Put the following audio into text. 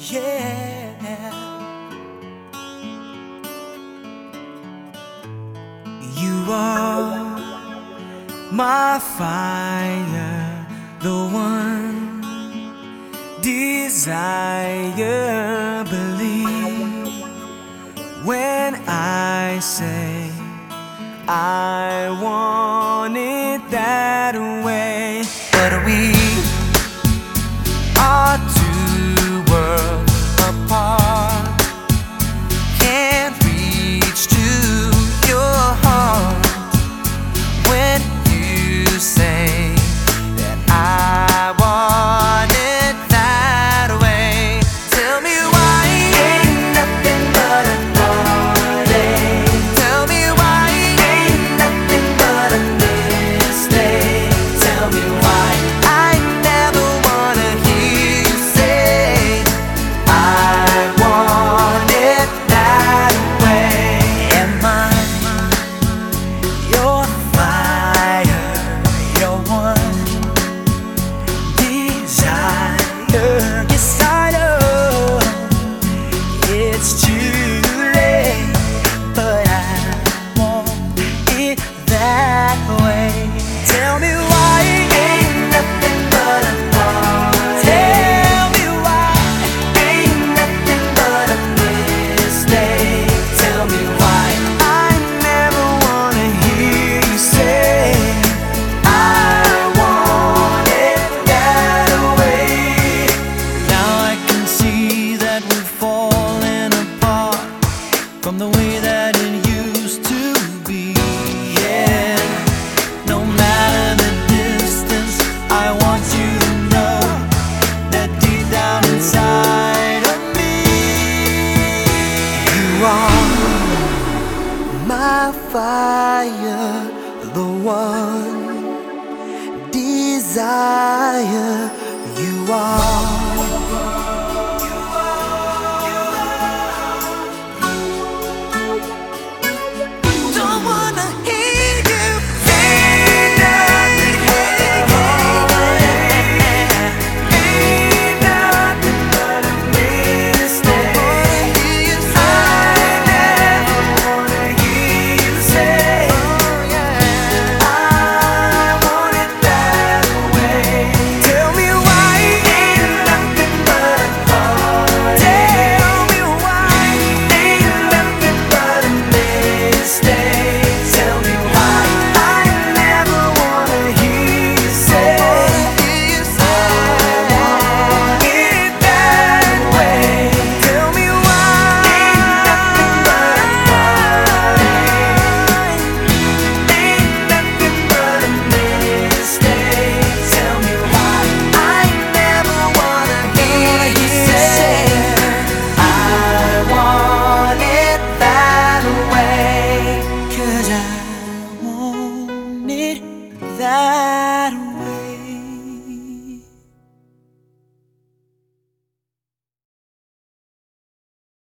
Yeah. You are my fire, the one desire. Believe when I say I want. my fire, the one desire.